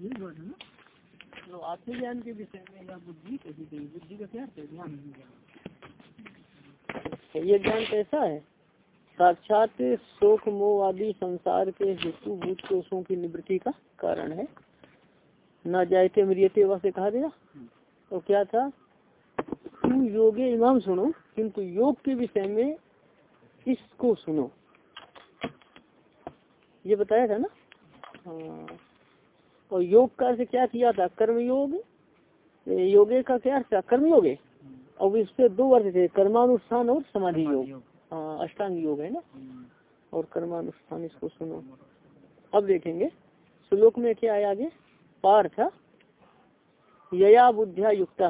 ये बात है ना तो आत्म ज्ञान के विषय में या बुद्धि कही गई बुद्धि का क्या है ये ज्ञान कैसा है? साक्षात शोक मोह आदि संसार के हेतु भूत कोषों की निवृत्ति का कारण है। न जायते मरियते से कहा गया तो क्या था? तुम योगे इमाम सुनो, किंतु योग के विषय में इसको सुनो। ये बताया था ना? हाँ। और योग का अर्थ क्या किया था? कर्म योग योगे का क्या अर्थ था कर्म योगे और इससे दो अर्थ थे कर्मानुष्ठान और समाधि योग। हाँ अष्टांग योग है ना? और कर्मानुष्ठान इसको सुनो। अब देखेंगे श्लोक में क्या आया आगे? पार्थ यया बुद्धिया युक्त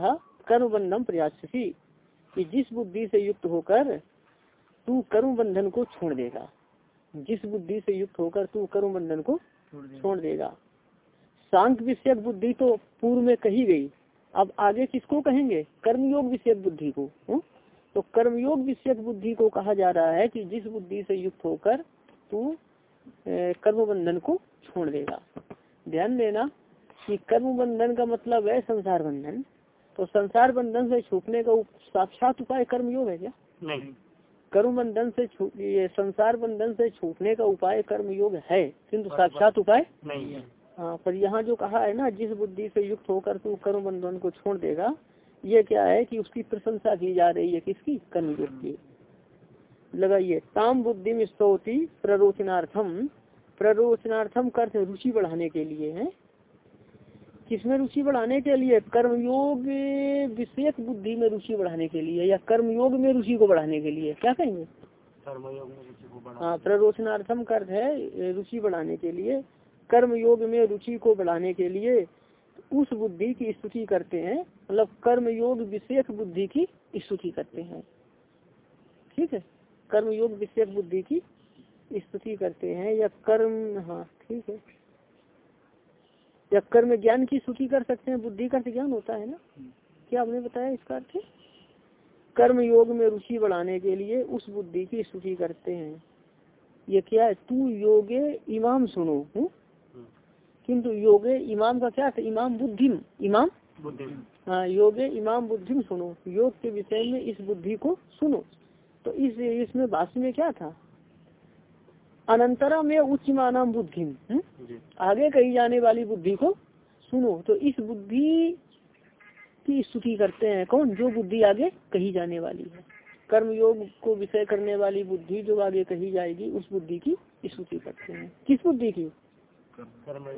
कर्म बंधन प्रयासी कि जिस बुद्धि से युक्त होकर तू कर्म बंधन को छोड़ देगा। जिस बुद्धि से युक्त होकर तू कर्म बंधन को छोड़ देगा। सांख विषयक बुद्धि तो पूर्व में कही गई। अब आगे किसको कहेंगे? कर्मयोग विषयक बुद्धि को हुँ? तो कर्मयोग विषयक बुद्धि को कहा जा रहा है कि जिस बुद्धि से युक्त होकर तू कर्म बंधन को छोड़ देगा। ध्यान देना कि कर्म बंधन का मतलब है संसार बंधन। तो संसार बंधन से छूटने का साक्षात उपाय कर्मयोग है क्या? नहीं। कर्म बंधन से ये संसार बंधन से छूटने का उपाय कर्म योग है। किंतु साक्षात उपाय नहीं है। हाँ पर यहाँ जो कहा है ना जिस बुद्धि से युक्त होकर तू कर्म बंधन को छोड़ देगा ये क्या है कि उसकी प्रशंसा की जा रही है किसकी? कर्म योग की। लगाइए ताम बुद्धि में स्तौती प्ररोचनार्थम प्ररोचनार्थम कर्थ रुचि बढ़ाने के लिए है। किसमें रुचि बढ़ाने के लिए? कर्मयोग विषयक बुद्धि में रुचि बढ़ाने के लिए या कर्मयोग में रुचि को बढ़ाने के लिए। क्या कहेंगे? कर्मयोग में रुचि हाँ प्ररोचनार्थम कर्थ है रुचि बढ़ाने के लिए। कर्म योग में रुचि को बढ़ाने के लिए उस बुद्धि की स्तुति करते हैं मतलब कर्म योग विशेष बुद्धि की स्तुति करते हैं। ठीक है? कर्म योग विशेष बुद्धि की स्तुति करते हैं या कर्म हाँ ठीक है। या कर्म ज्ञान की स्तुति कर सकते हैं, बुद्धि का ज्ञान होता है ना? क्या आपने बताया इसका अर्थ? कर्म योग में रुचि बढ़ाने के लिए उस बुद्धि की स्तुति करते हैं। ये क्या है? तू योगे इमाम सुनो, हूँ। किंतु योगे इमाम का क्या था? इमाम बुद्धिम। इमाम? हाँ योगे इमाम बुद्धिम सुनो। योग के विषय में इस बुद्धि को सुनो। तो इस इसमें भाष्य में क्या था? अनंतरा में उच्च मानाम बुद्धि आगे कही जाने वाली बुद्धि को सुनो। तो इस बुद्धि की स्तुति करते हैं कौन? जो बुद्धि आगे कही जाने वाली है। कर्म योग को विषय करने वाली बुद्धि जो आगे कही जाएगी उस बुद्धि की स्तुति करते हैं। किस बुद्धि की?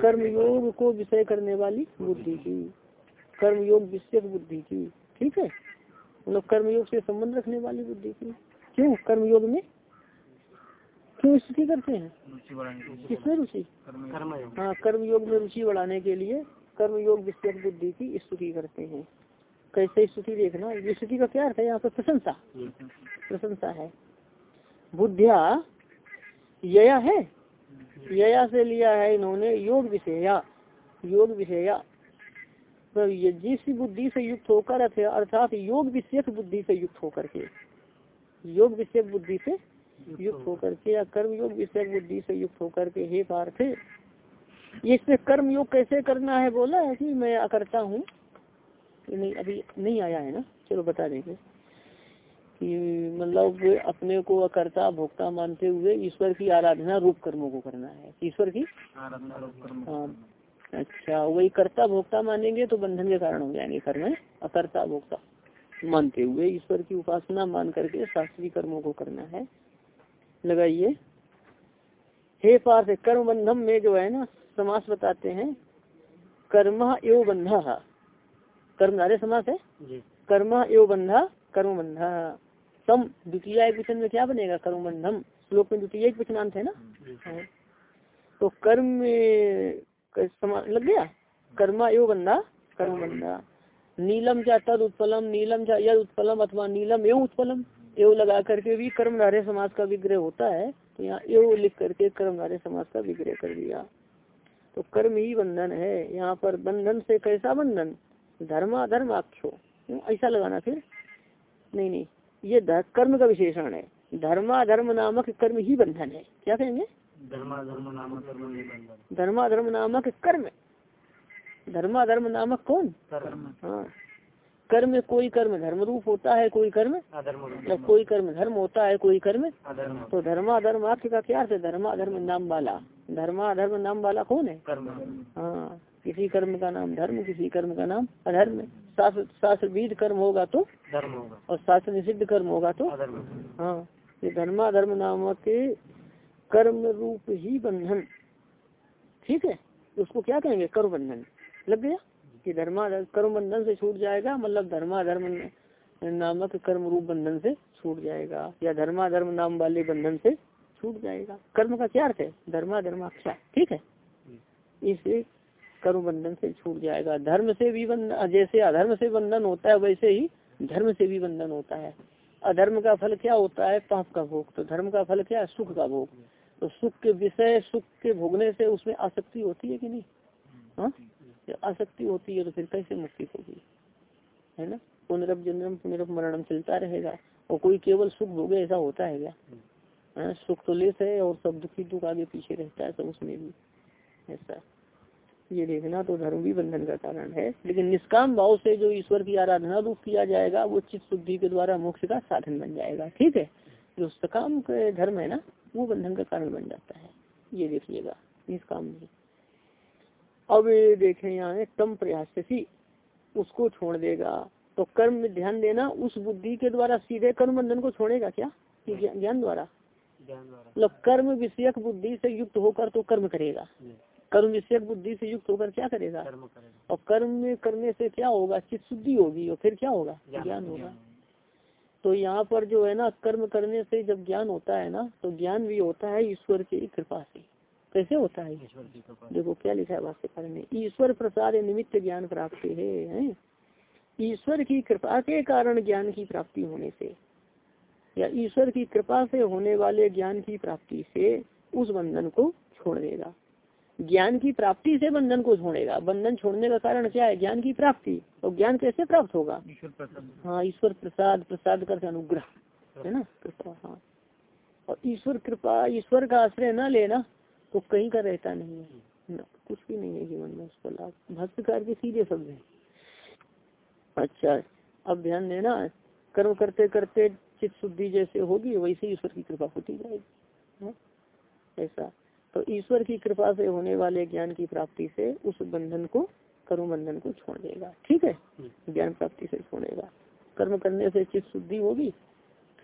कर्म योग को विषय करने वाली बुद्धि की। कर्म योग विषयक बुद्धि की। ठीक है? मतलब कर्मयोग से संबंध रखने वाली बुद्धि की। क्यों? कर्मयोग में? क्यों स्तुति करते हैं? किसमें रुचि? हाँ कर्मयोग में रुचि बढ़ाने के लिए कर्मयोग विषयक बुद्धि की स्तुति करते हैं। कैसे स्तुति देखना? ये स्तुति का क्या अर्थ है? यहाँ पर प्रशंसा। प्रशंसा है। बुद्धिया यया है? यया से लिया है इन्होंने, योग विषया योग विषया तो जिस बुद्धि से युक्त होकर अर्थात योग विषयक बुद्धि से युक्त होकर के, योग विषयक बुद्धि से युक्त होकर के या कर्म योग विषयक बुद्धि से युक्त होकर के, हे पार्थ, इसमें कर्म योग कैसे करना है बोला है कि मैं अकर्ता हूँ? नहीं, अभी नहीं आया है ना? चलो बता देंगे। मतलब अपने को अकर्ता भोक्ता मानते हुए ईश्वर की आराधना रूप कर्मों को करना है। ईश्वर की? हाँ। अच्छा वही कर्ता भोक्ता मानेंगे तो बंधन के कारण हो जाएँगे कर्म अकर्ता भोक्ता मानते हुए ईश्वर की उपासना मान करके शास्त्रीय कर्मों को करना है। लगाइए। हे पार्थ कर्म बंधम में जो है ना समास बताते हैं। कर्म एवं बंधा। कर्म नारे समास है? कर्म एवं बंधा कर्म बंधा सम द्वितीय वचन में क्या बनेगा? कर्म बंधम श्लोक में द्वितीय वचनांत है ना? तो कर्म लग गया? कर्मा यो बंधा कर्म बंधा। नीलम जा तद उत्पलम नीलम जा यद उत्पलम अथवा नीलम एवं उत्पलम। एवं लगा करके भी कर्म नारे समाज का विग्रह होता है तो यहाँ एवं लिख करके कर्म नारे समाज का विग्रह कर दिया। तो कर्म ही बंधन है। यहाँ पर बंधन से कैसा बंधन? धर्मा धर्म आख्यो ऐसा लगाना फिर। नहीं नहीं। ये कर्म का विशेषण है। धर्मा धर्म नामक कर्म ही बंधन है। क्या कहेंगे? धर्मा धर्म नामक कर्म धर्मा धर्म नामक कर्म। धर्माधर्म नामक कौन? कर्म। हाँ। कर्म कोई कर्म धर्म रूप होता है कोई कर्म? अधर्म मतलब कोई कर्म धर्म होता है कोई कर्म? तो धर्माधर्म आख्य का क्या अर्थ है? धर्माधर्म नाम वाला धर्माधर्म नाम वाला कौन है? हाँ। किसी कर्म का नाम धर्म किसी कर्म का नाम अधर्म शास्त्र शास्त्र विध कर्म होगा तो? धर्म होगा। और शास्त्र निषिद्ध कर्म होगा तो? अधर्म। हाँ ये धर्माधर्म नामक कर्म रूप ही बंधन। ठीक है? उसको क्या कहेंगे? कर्म बंधन लग गया? कि धर्माधर्म कर्म बंधन से छूट जाएगा मतलब धर्माधर्म नामक कर्म रूप बंधन से छूट जाएगा या धर्माधर्म नाम वाले बंधन से छूट जाएगा। कर्म का क्या अर्थ है? धर्म धर्माधर्माख्या ठीक है? इसे कर्म बंधन से छूट जाएगा। धर्म से भी बंधन जैसे अधर्म से बंधन होता है वैसे ही धर्म से भी बंधन होता है। अधर्म का फल क्या होता है? पाप का भोग। तो धर्म का फल क्या है? सुख का भोग। तो सुख के विषय सुख के भोगने से उसमें आसक्ति होती है कि नहीं? हाँ? आसक्ति होती है तो फिर कैसे मुक्ति होगी? है ना? पुनरप जन्म पुनरप मरणम चलता रहेगा। और कोई केवल सुख भोगे ऐसा होता है क्या? हाँ, सुख तो लेस है और सब दुखी दुख आगे पीछे रहता है सब उसमें भी। ऐसा। ये देखना तो धर्म भी बंधन का कारण है। लेकिन निष्काम भाव से जो ईश्वर की आराधना रूप किया जाएगा वो चित्त शुद्धि के द्वारा मोक्ष का साधन बन जाएगा। ठीक है? जो सकाम के धर्म है ना वो बंधन का कारण बन जाता है। ये देखिएगा निष्काम नहीं। अब ये देखें यहाँ तम प्रयासी उसको छोड़ देगा। तो कर्म में ध्यान देना उस बुद्धि के द्वारा सीधे कर्म बंधन को छोड़ेगा क्या? ज्ञान ज्ञान द्वारा? ज्ञान द्वारा। मतलब कर्म विषयक बुद्धि से युक्त होकर तो कर्म करेगा। कर्म विषयक बुद्धि से युक्त होकर क्या करेगा? कर्म और कर्म में करने से क्या होगा? चित्त शुद्धि होगी और फिर क्या होगा? ज्ञान होगा। तो यहाँ पर जो है ना कर्म करने से जब ज्ञान होता है ना तो ज्ञान भी होता है ईश्वर की कृपा से। कैसे होता है? देखो क्या लिखा है भाष्यकार ने ईश्वर प्रसाद निमित्त ज्ञान प्राप्ति है? ईश्वर की कृपा के कारण ज्ञान की प्राप्ति होने से या ईश्वर की कृपा से होने वाले ज्ञान की प्राप्ति से उस बंधन को छोड़ देगा। ज्ञान की प्राप्ति से बंधन को छोड़ेगा। बंधन छोड़ने का कारण क्या है? ज्ञान की प्राप्ति। और ज्ञान कैसे प्राप्त होगा? ईश्वर प्रसाद। हाँ ईश्वर प्रसाद प्रसाद करके अनुग्रह है ना? कृपा हाँ। और ईश्वर कृपा ईश्वर का आश्रय न लेना तो कहीं का रहता नहीं है। न, कुछ भी नहीं है जीवन में उसका लाभ। भक्तकार के सीधे शब्द है। अच्छा अब ध्यान देना कर्म करते करते चित्त शुद्धि जैसे होगी वैसे ईश्वर की कृपा होती जाएगी हाँ? ऐसा। तो ईश्वर की कृपा से होने वाले ज्ञान की प्राप्ति से उस बंधन को कर्म बंधन को छोड़ देगा। ठीक है? ज्ञान प्राप्ति से छोड़ेगा कर्म करने से चित्त शुद्धि होगी?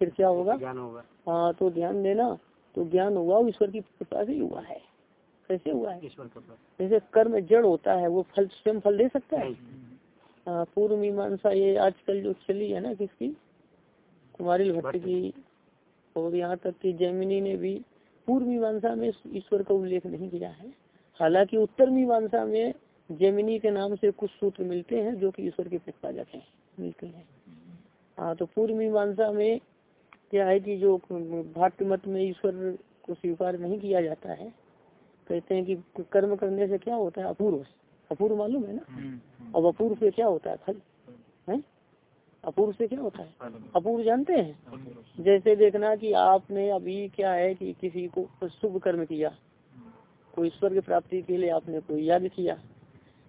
फिर क्या होगा? ज्ञान होगा। हाँ तो ध्यान देना। तो ज्ञान हुआ ईश्वर की कृपा से हुआ है। कैसे हुआ है? ईश्वर जैसे कर्म जड़ होता है वो फल स्वयं फल दे सकता है? पूर्व मीमांसा ये आजकल जो चली है ना किसकी? कुमारिल भट्ट। की और यहाँ तक कि जैमिनी ने भी पूर्व मीमांसा में ईश्वर का उल्लेख नहीं किया है। हालाँकि उत्तर मीमांसा में जैमिनी के नाम से कुछ सूत्र मिलते हैं जो कि ईश्वर के प्रतिपादक हैं मिलते हैं। हाँ तो पूर्व मीमांसा में क्या है कि जो भाट्य मत में ईश्वर को स्वीकार नहीं किया जाता है कहते हैं कि कर्म करने से क्या होता है? अपूर्व। अपूर्व मालूम है ना? अब अपूर्व से क्या होता है? फल। है? अपूर्व से क्या होता है? अपूर्व जानते हैं? जैसे देखना कि आपने अभी क्या है कि किसी को शुभ कर्म किया। कोई ईश्वर की प्राप्ति के लिए आपने कोई याद किया।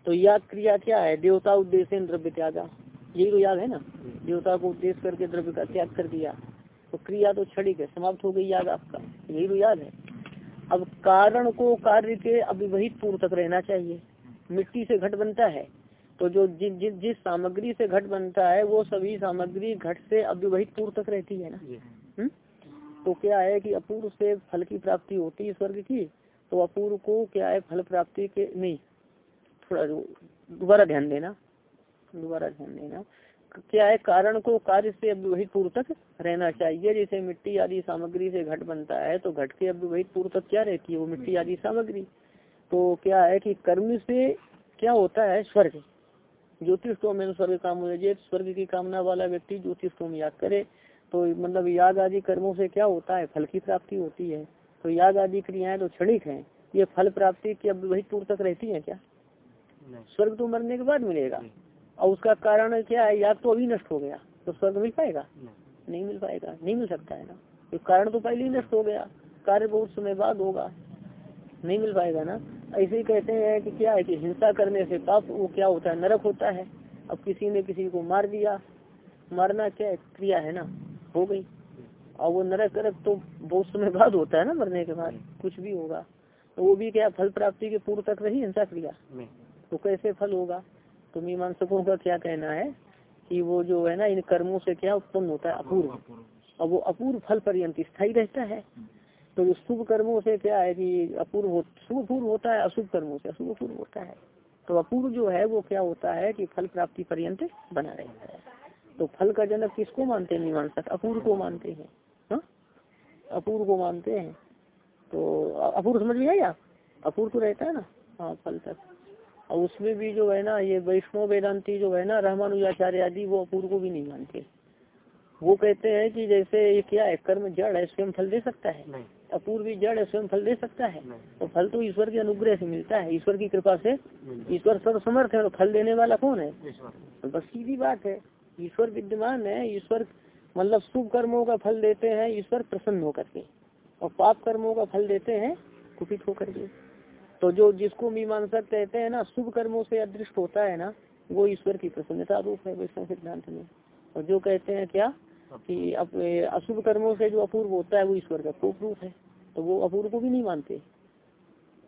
तो याद क्रिया क्या है? देवता उद्देश्य द्रव्य त्यागा। यही तो याद है ना? देवता को उद्देश्य करके द्रव्य का त्याग कर दिया। तो क्रिया तो क्षणिक है समाप्त हो गई याद आपका। यही तो याद है। अब कारण को कार्य के अविवहित पूर्व तक रहना चाहिए। मिट्टी से घट बनता है। तो जो जिस जिस जिस सामग्री से घट बनता है वो सभी सामग्री घट से अव्यवहित पूर्व तक रहती है ना? हुँ? तो क्या है कि अपूर्व से फल की प्राप्ति होती है स्वर्ग की तो अपूर्व को क्या है फल प्राप्ति के नहीं थोड़ा दोबारा ध्यान देना दोबारा ध्यान देना। क्या है कारण को कार्य से अव्यवहित पूर्व तक रहना चाहिए जैसे मिट्टी आदि सामग्री से घट बनता है तो घट के अव्यवहित पूर्व तक क्या रहती है वो मिट्टी आदि सामग्री। तो क्या है कि कर्म से क्या होता है स्वर्ग। ज्योतिष में स्वर्ग काम स्वर्ग की कामना वाला व्यक्ति ज्योतिष में याद करे तो मतलब याग आदि कर्मों से क्या होता है? फल की प्राप्ति होती है। तो याग आदि क्रियाएँ तो क्षणिक हैं ये फल प्राप्ति की अब वही टूर तक रहती है क्या? स्वर्ग तो मरने के बाद मिलेगा। और उसका कारण क्या है? याद तो अभी नष्ट हो गया। तो स्वर्ग मिल पाएगा? नहीं मिल पाएगा। नहीं मिल सकता है ना। तो कारण तो पहले ही नष्ट हो गया। कार्य बहुत समय बाद होगा। नहीं मिल पाएगा ना। ऐसे ही कहते हैं कि क्या है कि हिंसा करने से पाप वो क्या होता है? नरक होता है। अब किसी ने किसी को मार दिया। मारना क्या क्रिया है ना। हो गई। और वो नरक करक तो बहुत समय बाद होता है ना मरने के बाद। कुछ भी होगा। तो वो भी क्या फल प्राप्ति के पूर्व तक रही हिंसा क्रिया। तो कैसे फल होगा? तो मीमांसकों का क्या कहना है कि वो जो है ना इन कर्मों से क्या उत्पन्न होता है? अपूर्व और वो अपूर्व फल पर्यंत स्थायी रहता है। तो शुभ कर्मों से क्या है कि अपूर्व शुभ पूर्व होता है, अशुभ कर्मों से अशुभ पूर्व होता है। तो अपूर्व जो है, वो क्या होता है कि फल प्राप्ति पर्यंत बना रहता है। तो फल का जनक किसको मानते हैं मीमांसक अपूर्व को मानते हैं। हाँ? अपूर्व को मानते हैं। तो अपूर्व समझ में आया? अपूर्व तो रहता है ना? हाँ फल तक और उसमें भी जो है ना, ये वैष्णव वेदांति जो है ना, रहमानुजाचार्य आदि, वो अपूर्व को भी नहीं मानते। वो कहते हैं कि जैसे ये क्या है, कर्म जड़ है स्वयं फल दे सकता है? अपूर्व जड़ स्वयं फल दे सकता है। तो फल तो ईश्वर के अनुग्रह से मिलता है ईश्वर की कृपा से। ईश्वर सर्व समर्थ है और फल देने वाला कौन है? तो बस सीधी बात है ईश्वर विद्यमान है ईश्वर मतलब शुभ कर्मों का फल देते हैं ईश्वर प्रसन्न होकर के। और पाप कर्मों का फल देते हैं कुपित होकर के। तो जो जिसको मीमांसक कहते हैं ना शुभ कर्मों से अदृष्ट होता है ना वो ईश्वर की प्रसन्नता रूप है वैष्णव सिद्धांत में। और जो कहते हैं क्या? कि अशुभ कर्मों से जो अपूर्व होता है वो ईश्वर का कोप रूप है। तो वो अपूर्व को भी नहीं मानते।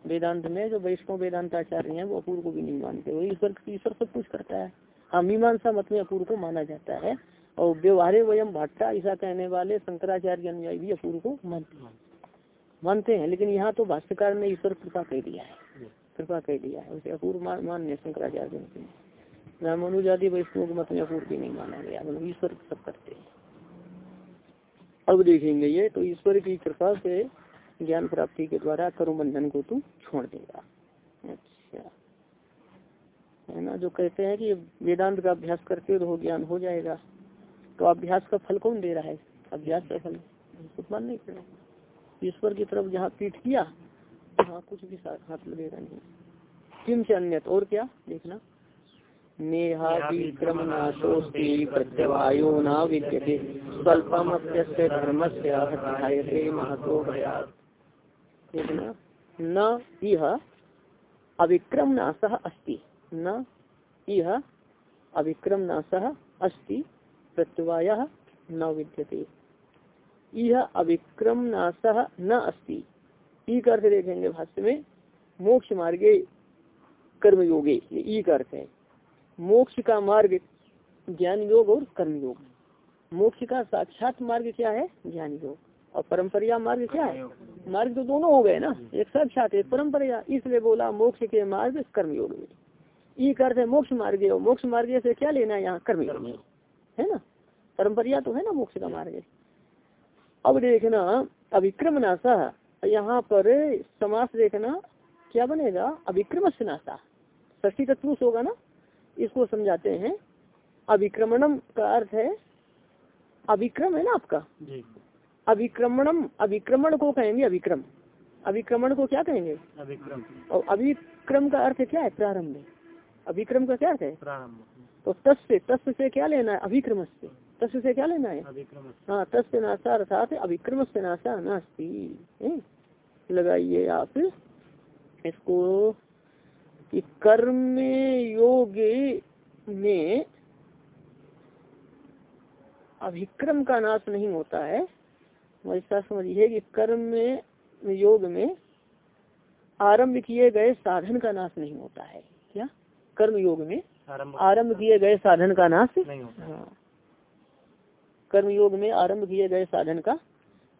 वेदांत में जो वैष्णव वेदांत आचार्य है, वो अपूर्व को भी नहीं मानते। वो ईश्वर ईश्वर सब कुछ करता है। हाँ मीमांसा मत में अपूर्व को माना जाता है। और व्यवहारे वयम भाट्टा ऐसा कहने वाले शंकराचार्य अनुयायी भी अपूर्व को मानते हैं। मानते हैं, लेकिन यहाँ तो भाष्यकार ने ईश्वर कृपा कह दिया है। कृपा कह दिया है। उसे अपूर्व मान्य शंकराचार्य रामानुजाति वैष्णव मत में अपूर्व भी नहीं माना गया मतलब ईश्वर सब करते हैं। अब देखेंगे ये तो ईश्वर की कृपा से ज्ञान प्राप्ति के द्वारा कर्म बंधन को तू छोड़ देगा। अच्छा। है ना? जो कहते हैं कि वेदांत का अभ्यास करते रहो ज्ञान हो जाएगा। तो अभ्यास का फल कौन दे रहा है? अभ्यास का फल मान नहीं पड़ेगा ईश्वर की तरफ़ जहाँ पीठ किया, वहाँ कुछ भी हाथ लगेगा नहीं। किम से अन्य और क्या? देखना। नेहाभिक्रमनाशोस्ति प्रत्यवायो न विद्यते स्वल्पमप्यस्य धर्मस्य महतो न इह अविक्रम नाशः अस्ति। न इह अविक्रम नाशः अस्ति। प्रत्यवाय न विद्यते। यह अविक्रम नाशः न अस्ति। ई अर्थ देखेंगे भाष्य में मोक्ष मार्गे कर्मयोगे। ये ई अर्थ है। मोक्ष का मार्ग ज्ञान योग और कर्म योग। मोक्ष का साक्षात मार्ग क्या है? ज्ञान योग। और परंपरिया मार्ग क्या है? मार्ग तो दोनों हो गए ना। एक साक्षात, एक परंपरिया। इसलिए बोला मोक्ष के मार्ग कर्मयोग में। ई करते मोक्ष मार्ग मोक्ष मार्ग से क्या लेना है यहाँ? कर्मयोग में। है ना? परंपरिया तो है ना मोक्ष का मार्ग। अब देखना अभिक्रम नाशा यहाँ पर समास देखना, क्या बनेगा? अभिक्रम से नाशा ष्टी तत्व होगा ना? इसको समझाते हैं। अभिक्रमणम का अर्थ है अभिक्रम है ना आपका? अभिक्रमणम अभिक्रमण को कहेंगे अभिक्रम अभिक्रमण को क्या कहेंगे? अभिक्रम और अभिक्रम का अर्थ क्या है? प्रारंभ। में अभिक्रम का क्या अर्थ है? प्रारंभ। तो तस् तस् से क्या लेना है? अभिक्रम से तस् से क्या लेना है? हाँ तस् नाशा अर्थात अभिक्रम से नाशा नास्ती लगाइए आप इसको। कि कर्म योग में अभिक्रम का नाश नहीं होता है। ऐसा समझिए कि कर्म योग में आरंभ किए गए साधन का नाश नहीं होता है। क्या? कर्म योग में आरंभ किए गए साधन का नाश नहीं होता हाँ। कर्म योग में आरंभ किए गए साधन का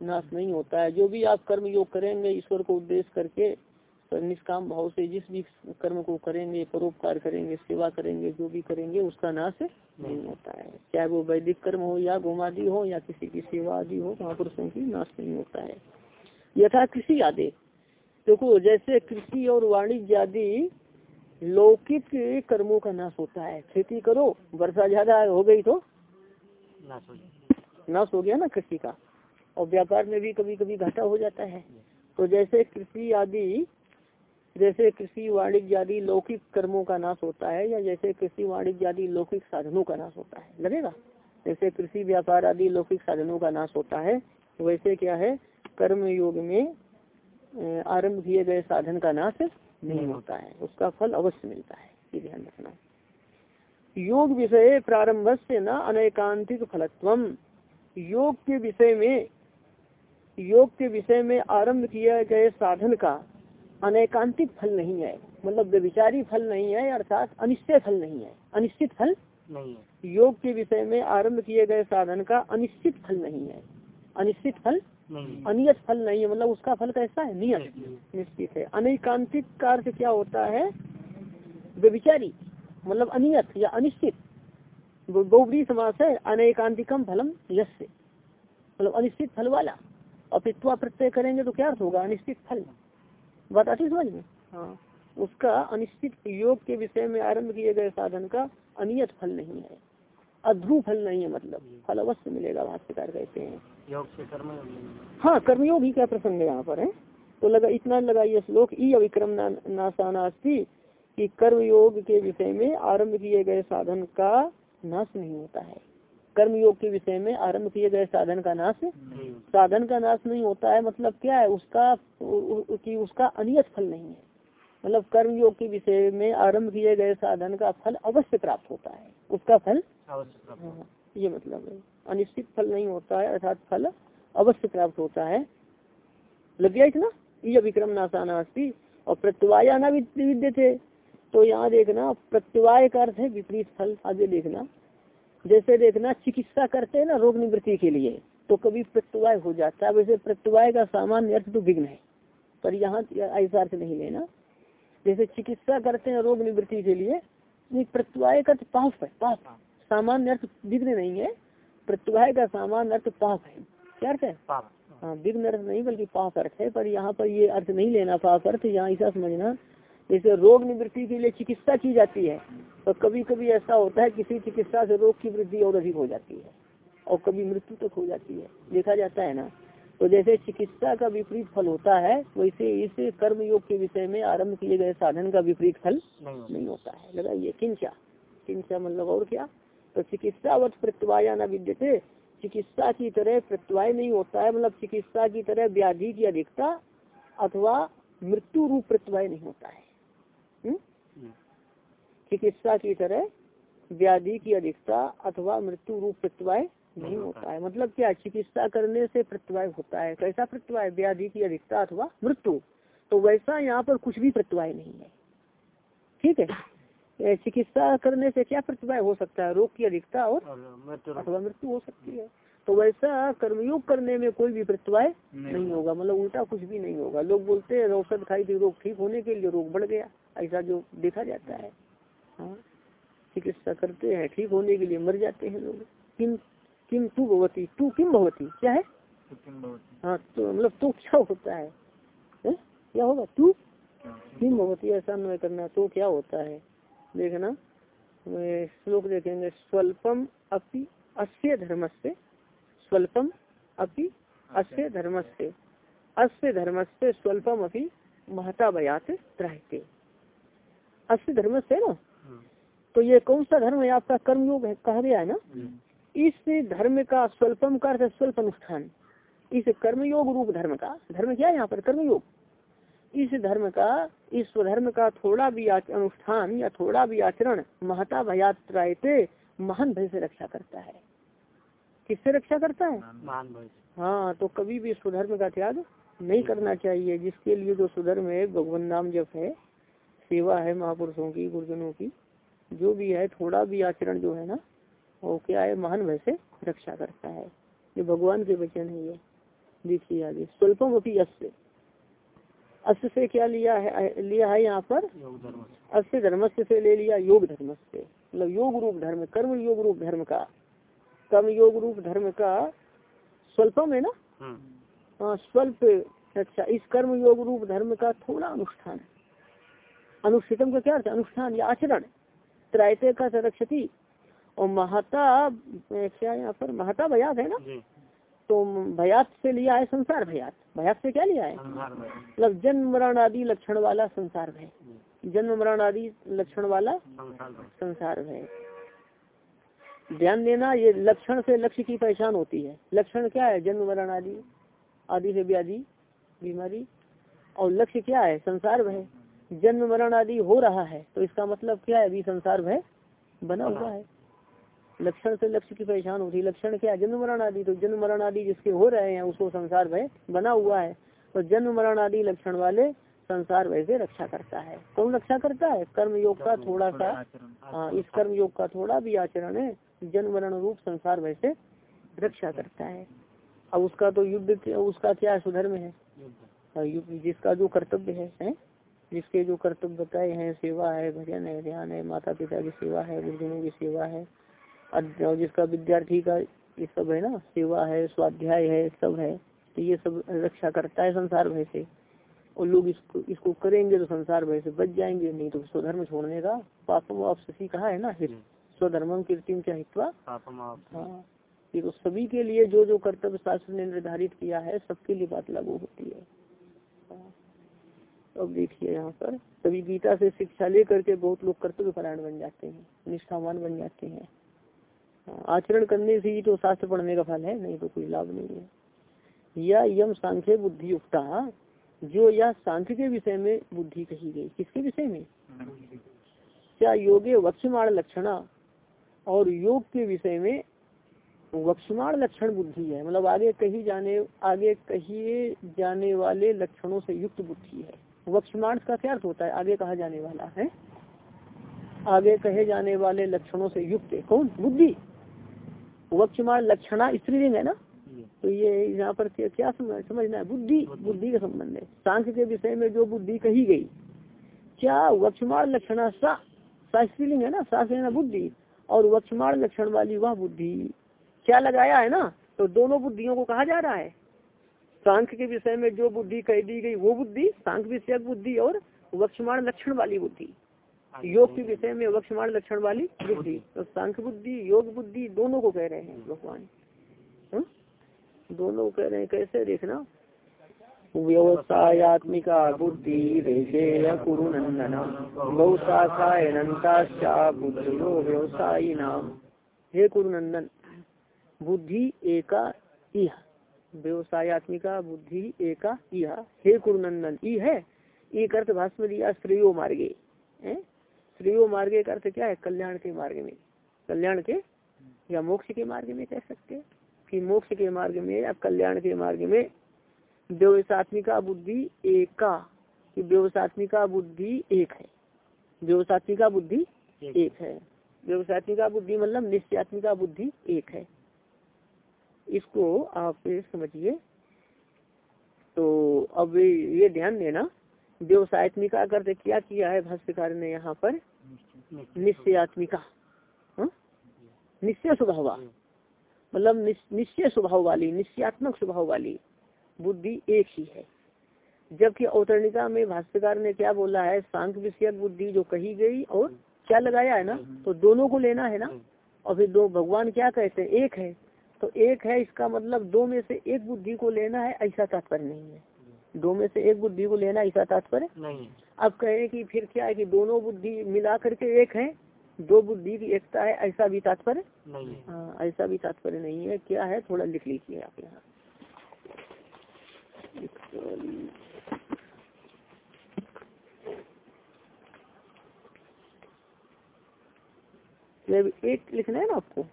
नाश नहीं होता है। जो भी आप कर्म योग करेंगे ईश्वर को उद्देश्य करके निष्काम भाव से जिस भी कर्म को करेंगे परोपकार करेंगे सेवा करेंगे जो भी करेंगे उसका नाश नहीं होता है। चाहे वो वैदिक कर्म हो या गोमादि हो या किसी की सेवा आदि हो महापुरुषों की नाश नहीं होता है। यथा कृषि आदि। देखो तो जैसे कृषि और वाणिज्य आदि लौकिक कर्मों का नाश होता है। खेती करो वर्षा ज़्यादा हो गई तो नाश हो गया नाश हो गया ना कृषि का। और व्यापार में भी कभी कभी घाटा हो जाता है। तो जैसे कृषि आदि जैसे कृषि वाणिज्य आदि लौकिक कर्मों का नाश होता है या जैसे कृषि वाणिज्य आदि लौकिक साधनों का नाश होता है, लगेगा? जैसे कृषि व्यापार आदि लौकिक साधनों का नाश होता है वैसे क्या है? कर्म योग में आरंभ किए गए साधन का नाश नहीं होता है, उसका फल अवश्य मिलता है, ये ध्यान रखना योग विषय प्रारंभ से न अनेकांतिक फलत्व योग के विषय में, योग के विषय में आरंभ किए गए साधन का अनेकांतिक फल नहीं है। मतलब व्यविचारी फल नहीं है अर्थात अनिश्चय फल नहीं है। अनिश्चित फल नहीं है। योग के विषय में आरंभ किए गए साधन का अनिश्चित फल नहीं है। अनिश्चित फल अनियत फल नहीं है। मतलब उसका फल कैसा है? नियत। निश्चित है। अनेकांतिक का अर्थ क्या होता है? व्यविचारी मतलब अनियत या अनिश्चित। बहुबरी समास है अनेकांतिकम फलम यश से मतलब अनिश्चित फल वाला। और पित्वा प्रत्यय करेंगे तो क्या अर्थ होगा? अनिश्चित फल। बात आती समझ में? हाँ। उसका अनिश्चित योग के विषय में आरंभ किए गए साधन का अनियत फल नहीं है। अध्रुव फल नहीं है मतलब। फल अवश्य मिलेगा भाष्यकार कहते हैं। योग से कर्म हाँ। कर्मयोग ही क्या प्रसंग है यहाँ पर है? तो लगा इतना लगाइए श्लोक ई अविक्रम ना- नाशानास्ति कि कर्मयोग के विषय में आरंभ किए गए साधन का नाश नहीं होता है। कर्म योग के विषय में आरंभ किए गए साधन का नाश साधन का नाश नहीं होता है मतलब क्या है उसका कि उसका अनियत फल नहीं है। मतलब कर्म योग के विषय में आरंभ किए गए साधन का फल अवश्य प्राप्त होता है। उसका फल? अवश्य हाँ, ये मतलब है। अनिश्चित फल नहीं होता है अर्थात फल अवश्य प्राप्त होता है। लग गया इतना? ये विक्रम नाशानास्ती और प्रत्यवाया ना विद्य थे। तो यहाँ देखना प्रत्यवाय का अर्थ है विपरीत फल। आगे देखना। जैसे देखना चिकित्सा करते हैं ना रोग निवृत्ति के लिए तो कभी प्रत्यवाय हो जाता है। वैसे प्रत्यवाय का सामान्य अर्थ तो विघ्न है पर यहाँ ऐसा अर्थ नहीं लेना। जैसे चिकित्सा करते हैं रोग निवृत्ति के लिए प्रत्यवाय का अर्थ पाप है पाप। सामान्य अर्थ विघ्न नहीं है प्रत्यवाय का सामान्य अर्थ पाप है। क्या अर्थ है? पाप। हाँ विघ्न अर्थ नहीं बल्कि पाप अर्थ है पर यहाँ पर ये अर्थ नहीं लेना पाप अर्थ। यहाँ ऐसा समझना जैसे रोग निवृत्ति के लिए चिकित्सा की जाती है तो कभी कभी ऐसा होता है किसी चिकित्सा से रोग की वृद्धि और अधिक हो जाती है और कभी मृत्यु तक हो जाती है। देखा जाता है ना? तो जैसे चिकित्सा का विपरीत फल होता है वैसे इस कर्म योग के विषय में आरंभ किए गए साधन का विपरीत फल नहीं होता। है। लगाइए किंचा किंचा मतलब और क्या? तो चिकित्सा चिकित्सावत प्रत्यवाया न विद्यते। चिकित्सा की तरह प्रत्यवाय नहीं होता है मतलब चिकित्सा की तरह व्याधि की अधिकता अथवा मृत्यु रूप प्रत्यवाय नहीं होता है। हम्म? चिकित्सा की तरह व्याधि की अधिकता अथवा मृत्यु रूप प्रत्यवाय नहीं होता है। मतलब क्या चिकित्सा करने से प्रत्यवाय होता है। कैसा प्रत्यवाय? व्याधि की अधिकता अथवा मृत्यु। तो वैसा यहाँ पर कुछ भी प्रत्यवाय नहीं है। ठीक है? चिकित्सा करने से क्या प्रतिभा हो सकता है? रोग की अधिकता और अथवा मृत्यु हो सकती है। तो वैसा कर्मयोग करने में कोई भी प्रतिभा नहीं होगा। मतलब उल्टा कुछ भी नहीं होगा। लोग बोलते हैं औषध खाई थी रोग ठीक होने के लिए रोग बढ़ गया। ऐसा जो देखा जाता है। हाँ चिकित्सा करते हैं ठीक होने के लिए मर जाते हैं लोग। किम किम तू भगवती तू किम भगवती क्या है? हाँ तो मतलब तो क्या होता है, है? क्या होगा? तू किम भगवती ऐसा न करना तो क्या होता है? देखना श्लोक देखेंगे स्वल्पम अपि अस्य धर्म से स्वल्पम अपि अस्य धर्म से अस्य धर्म से स्वल्पम अपि महता बयात त्राहते अस्य धर्म से ना? तो ये कौन सा धर्म है? आपका कर्मयोग है कहा गया है ना? इस धर्म का स्वल्पम का अर्थ है स्वल्प अनुष्ठान इस कर्मयोग रूप धर्म का। धर्म क्या है यहाँ पर? कर्मयोग। इस धर्म का इस स्वधर्म का थोड़ा भी अनुष्ठान या थोड़ा भी आचरण महता भयात्रायते महान भय से रक्षा करता है। किससे रक्षा करता है? महान भय हाँ तो कभी भी स्वधर्म का त्याग नहीं करना चाहिए। जिसके लिए जो स्वधर्म है भगवान नाम जप है सेवा है महापुरुषों की गुरुजनों की जो भी है थोड़ा भी आचरण जो है ना वो क्या है महान भय से रक्षा करता है। ये भगवान के वचन है ये। देखिए आगे स्वल्पम अपनी अस्य। अस्य से क्या लिया है लिया है यहाँ पर? धर्म अस्य धर्मस्य से ले लिया योग धर्म से मतलब योग रूप धर्म कर्म योग रूप धर्म का। कर्म योग रूप धर्म का स्वल्पम है ना? हम्म। हाँ स्वल्प अच्छा इस कर्म योग रूप धर्म का थोड़ा अनुष्ठान। अनुष्ठितम का क्या अर्थ अनुष्ठान या आचरण। त्रायते का रक्षति और महता क्या यहाँ पर महता भयात है ना? तो भयात से लिया है संसार भयात। भयात से क्या लिया है? मतलब जन्म मरण आदि लक्षण वाला संसार भय। जन्म मरण आदि लक्षण वाला संसार भय। ध्यान देना ये लक्षण से लक्ष्य की पहचान होती है। लक्षण क्या है? जन्म मरण आदि आदि से व्याधि बीमारी। और लक्ष्य क्या है? संसार भय। जन्म मरण आदि हो रहा है तो इसका मतलब क्या है? अभी संसार भय बना हुआ है। लक्षण से लक्ष्य की पहचान होती है। लक्षण क्या? जन्म मरण आदि। तो जन्म मरण आदि जिसके हो रहे हैं उसको संसार भय बना हुआ है। तो जन्म मरण आदि लक्षण वाले संसार भय से रक्षा करता है। कौन रक्षा करता है? कर्म योग का थोड़ा सा हाँ इस कर्म योग का थोड़ा भी आचरण है। जन्म मरण रूप संसार भय से रक्षा करता है। अब उसका तो युद्ध उसका क्या सुधर्म है? हाँ, जिसका जो कर्तव्य है, है? जिसके जो कर्तव्य बताए हैं सेवा है भजन है ध्यान है माता पिता की सेवा है गुरुजनों की सेवा है और जिसका विद्यार्थी का ये सब है ना सेवा है स्वाध्याय है सब है तो ये सब रक्षा करता है संसार भय से। और लोग इसको इसको करेंगे तो संसार भय से बच जाएँगे नहीं तो स्वधर्म छोड़ने का पापम आपसी कहा है ना स्वधर्मम कीर्तिम क्या हित्वा हाँ। ये तो सभी के लिए जो जो कर्तव्य शास्त्र ने निर्धारित किया है सबके लिए बात लागू होती है। अब देखिए यहाँ पर। कभी गीता से शिक्षा लेकर के बहुत लोग कर्तव्य परायण बन जाते हैं निष्ठावान बन जाते हैं। हाँ, आचरण करने से ही तो शास्त्र पढ़ने का फल है नहीं तो कोई लाभ नहीं है। या यम सांख्य बुद्धि युक्ता जो या सांख्य के विषय में बुद्धि कही गई। किसके विषय में? क्या योगे वक्षमाण लक्षणा? और योग के विषय में वक्षमाण लक्षण बुद्धि है। मतलब आगे कही जाने आगे कहिए जाने वाले लक्षणों से युक्त बुद्धि है। वक्षमाण का क्या अर्थ होता है? आगे कहा जाने वाला है। आगे कहे जाने वाले लक्षणों से युक्त कौन? बुद्धि। वक्षमाण लक्षणा स्त्रीलिंग है ना? तो ये यहाँ पर क्या समझना है? बुद्धि। बुद्धि। का संबंध है। सांख्य के विषय में जो बुद्धि कही गई क्या वक्षमाण लक्षणा सा स्त्रीलिंग है ना? सा से बुद्धि। और वक्षमाण लक्षण वाली वह बुद्धि क्या लगाया है ना? तो दोनों बुद्धियों को कहा जा रहा है। सांख्य के विषय में जो बुद्धि कह दी गई वो बुद्धि सांख्य विषय बुद्धि और वक्षमाण लक्षण वाली बुद्धि। योग के विषय में वक्षमाण लक्षण वाली बुद्धि। तो सांख्य बुद्धि योग बुद्धि दोनों को कह रहे हैं भगवान। हाँ? दोनों कह रहे हैं कैसे देखना? व्यवसायत्मिका बुद्धि बुद्धियो व्यवसायी नाम हे कुरुनंदन बुद्धि एका इह। व्यवसायत्मिका बुद्धि एका यह हे कुरुनंदन ई है। एक अर्थ भाषण दिया श्रेयो मार्गे। श्रेयो मार्गे का अर्थ क्या है? कल्याण के मार्ग में। कल्याण के या मोक्ष के मार्ग में कह सकते कि मोक्ष के मार्ग में या कल्याण के मार्ग में व्यवसात्मिका बुद्धि एका। कि व्यवसात्मिका बुद्धि एक है। व्यवसात्मिका बुद्धि एक है। व्यवसात्मिका बुद्धि मतलब निश्चयात्मिका बुद्धि एक है। इसको आप समझिए। तो अब ये ध्यान देना व्यवसायत्मिका करते क्या किया है भाष्यकार ने यहाँ पर निश्चयात्मिका हाँ? निश्चय स्वभाव मतलब निश्चय स्वभाव वाली, निश्चयात्मक स्वभाव वाली बुद्धि एक ही है। जबकि अवतरणिका में भाष्यकार ने क्या बोला है, सांख्य विषयक बुद्धि जो कही गई और क्या लगाया है ना तो दोनों को लेना है ना, और फिर दो, भगवान क्या कहते हैं, एक है। तो एक है इसका मतलब दो में से एक बुद्धि को लेना है ऐसा तात्पर्य नहीं है। दो में से एक बुद्धि को लेना ऐसा तात्पर्य नहीं अब कहे कि फिर क्या है कि दोनों बुद्धि मिला करके एक है? दो बुद्धि की एकता है ऐसा भी तात्पर्य नहीं हाँ। ऐसा भी तात्पर्य नहीं है। क्या है? थोड़ा लिख लीजिए आप यहाँ। एक लिखना है ना आपको?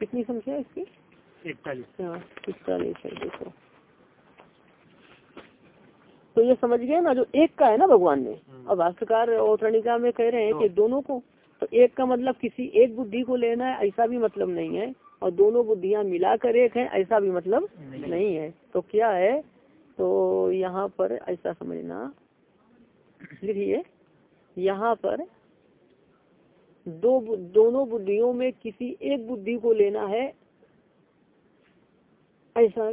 कितनी संख्या है इसकी? इकतालीस। हाँ इकतालीस है देखो। तो ये समझ गए ना जो एक का है ना भगवान ने हम्म। अब भाष्यकार औतरणिका में कह रहे हैं कि हाँ। दोनों को तो एक का मतलब किसी एक बुद्धि को लेना है ऐसा भी मतलब नहीं है और दोनों बुद्धियाँ मिलाकर एक है ऐसा भी मतलब नहीं, नहीं है। तो क्या है? तो यहाँ पर ऐसा समझना। लिखिए। यहाँ पर दो दोनों बुद्धियों में किसी एक बुद्धि को लेना है ऐसा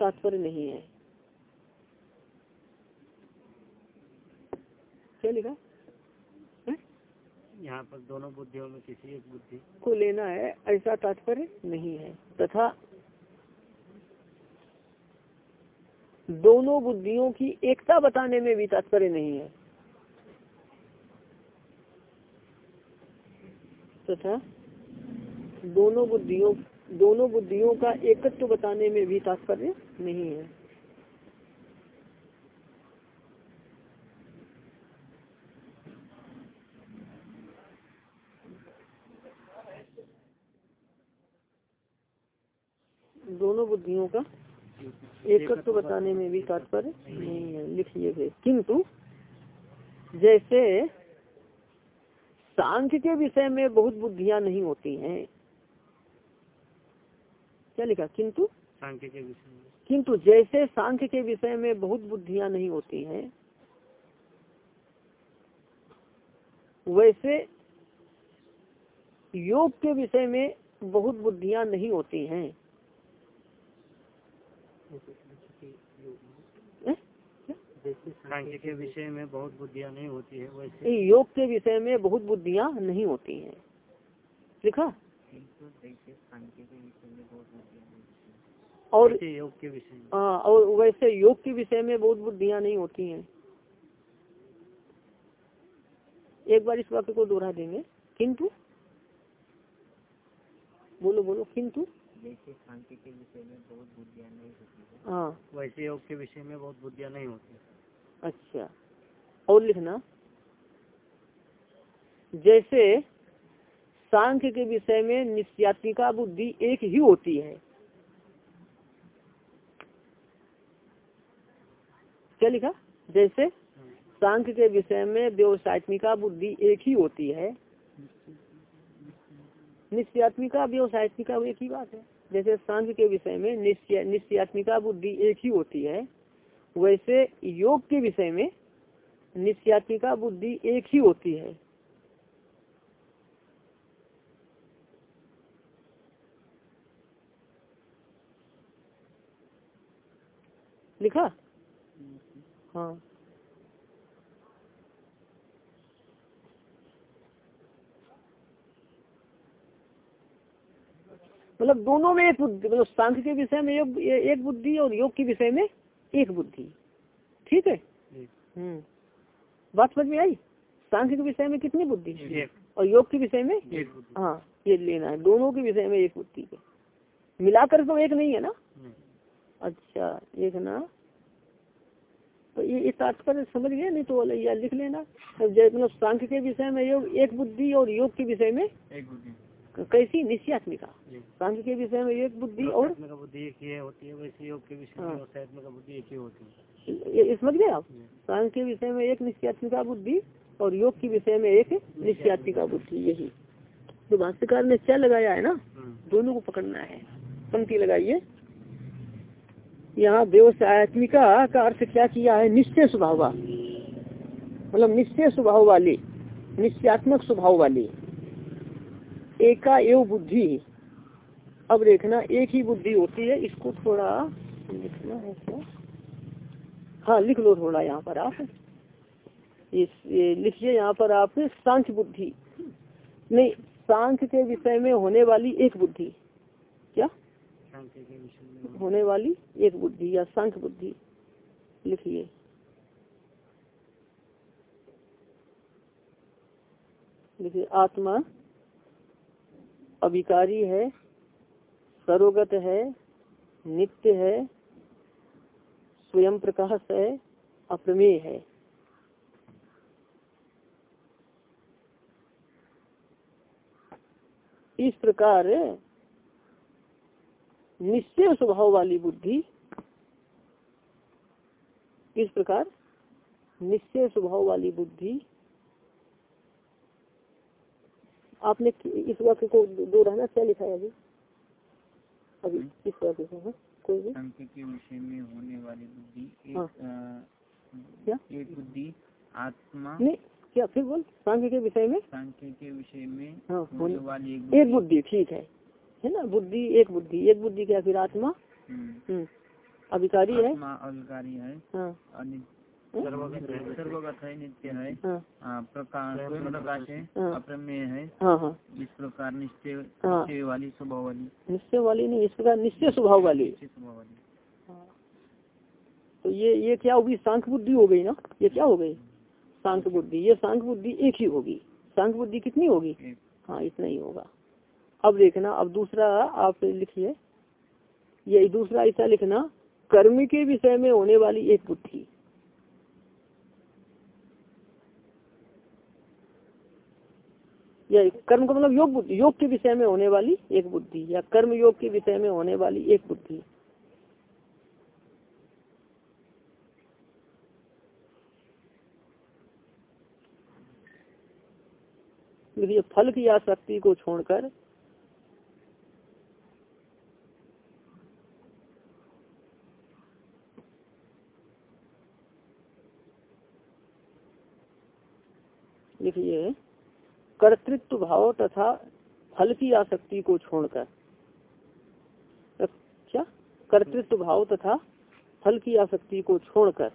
तात्पर्य नहीं है। क्या लिखा? यहाँ पर दोनों बुद्धियों में किसी एक बुद्धि को लेना है ऐसा तात्पर्य नहीं है। तथा दोनों बुद्धियों की एकता बताने में भी तात्पर्य नहीं है। तथा दोनों बुद्धियों दोनों बुद्धियों का एकत्व बताने में भी तात्पर्य नहीं है। दोनों बुद्धियों का एकत्व बताने में भी तात्पर्य नहीं है लिखिए फिर किंतु जैसे सांख्य के विषय में बहुत बुद्धियाँ नहीं होती हैं। क्या लिखा? किंतु? सांख्य के विषय में। किंतु जैसे सांख्य के विषय में बहुत बुद्धियाँ नहीं होती हैं वैसे योग के विषय में बहुत बुद्धियाँ नहीं होती हैं। सांख्य के विषय में बहुत बुद्धियाँ नहीं होती है वैसे। योग के विषय में बहुत बुद्धियाँ नहीं होती हैं। लिखा? और योग के विषय हाँ और वैसे योग के विषय में बहुत बुद्धियाँ नहीं होती हैं। एक बार इस वाक्य को दोहरा देंगे। किंतु? बोलो बोलो किंतु? जैसे सांख्य के विषय में बहुत बुद्धियाँ नहीं होती है। हाँ। वैसे योग के विषय में बहुत बुद्धियाँ नहीं होती अच्छा। और लिखना? जैसे सांख्य के विषय में निश्चयात्मिका बुद्धि एक ही होती है। क्या लिखा? जैसे सांख्य के विषय में व्यवसायत्मिका बुद्धि एक ही होती है। निश्चयात्मिका व्यवसायत्मिका एक ही बात है। जैसे सांख्य के विषय में निश्चय निश्चयात्मिका बुद्धि एक ही होती है वैसे योग के विषय में निश्चयात्मिका बुद्धि एक ही होती है। लिखा? हाँ। मतलब दोनों में एक बुद्धि मतलब सांख्य के विषय में एक, एक बुद्धि और योग के विषय में एक बुद्धि। ठीक है। हम्म। बात समझ में आई? सांख्य के विषय में कितनी बुद्धि और योग के विषय में? हाँ ये लेना है। दोनों के विषय में एक बुद्धि है। मिलाकर तो एक नहीं है ना? अच्छा एक ना। तो ये इस तात्पर्य समझ गए नहीं तो या लिख लेना। मतलब सांख्य के विषय में योग एक बुद्धि और योग के विषय में एक बुद्धि। कैसी? निश्चयात्मिका। सांख्य के विषय में एक बुद्धि और? आत्मिका बुद्धि एक ही होती है वैसे योग के विषय में। बुद्धि एक ही होती है। समझ गए आप। सांख्य के विषय में एक निश्चयात्मिका बुद्धि और योग के विषय में एक निश्चयात्मिका बुद्धि यही। तो भाष्यकार ने क्या लगाया है ना? हम्म। दोनों को पकड़ना है। पंक्ति लगाइए। यहाँ व्यवसायत्मिका का अर्थ क्या किया है? निश्चय स्वभाव मतलब निश्चय स्वभाव वाली निश्चयात्मक स्वभाव वाली। एका एव बुद्धि। अब देखना, एक ही बुद्धि होती है, इसको थोड़ा लिखना है क्या? हाँ लिख लो थोड़ा यहाँ पर आप। इस लिखिए यहाँ पर आप, सांख्य बुद्धि। नहीं, सांख्य के विषय में होने वाली एक बुद्धि। क्या? होने वाली एक बुद्धि या सांख्य बुद्धि। लिखिए। लिखिए, आत्मा अभिकारी है, सरोगत है, नित्य है, स्वयं प्रकाश है, अप्रमेय है। इस प्रकार निश्चय स्वभाव वाली बुद्धि, इस प्रकार निश्चय स्वभाव वाली बुद्धि आपने इस वाक्य को दो रहना क्या लिखा है अभी? अभी इस वाक्य को हाँ? कोई भी? सांख्य के विषय में होने वाली बुद्धि हाँ। क्या? एक बुद्धि आत्मा। नहीं क्या फिर बोल। सांख्य के विषय में? सांख्य के विषय में हाँ होने वाली एक बुद्धि। ठीक है। है ना? बुद्धि एक बुद्धि। एक बुद्धि क्या फिर? आत्मा? हम्म। हम्म। अभिकारी है। है। हाँ। नि- हाँ? सर्वगत है। नित्य है। हाँ। हाँ, प्रकाश है हाँ। अप्रमेय है। हाँ हाँ। इस प्रकार निश्चय हाँ। वाली स्वभाव वाली। निश्चय वाली नहीं इस प्रकार निश्चय स्वभाव वाली। वाली। तो ये ये क्या होगी? सांख्य बुद्धि हो गई ना? ये क्या हो गई? सांख्य बुद्धि। ये सांख्य बुद्धि एक ही होगी। सांख्य बुद्धि कितनी होगी? हाँ इतना ही होगा। अब देखना अब दूसरा आप लिखिए। ये दूसरा ऐसा लिखना कर्म के विषय में होने वाली एक बुद्धि। या कर्म का मतलब योग बुद्धि, योग के विषय में होने वाली एक बुद्धि, या कर्म योग के विषय में होने वाली एक बुद्धि। देखिए फल की आसक्ति को छोड़कर लिखिए कर्तृत्व भाव तथा फल की आसक्ति को छोड़कर। क्या? कर्तृत्व भाव तथा फल की आसक्ति को छोड़कर।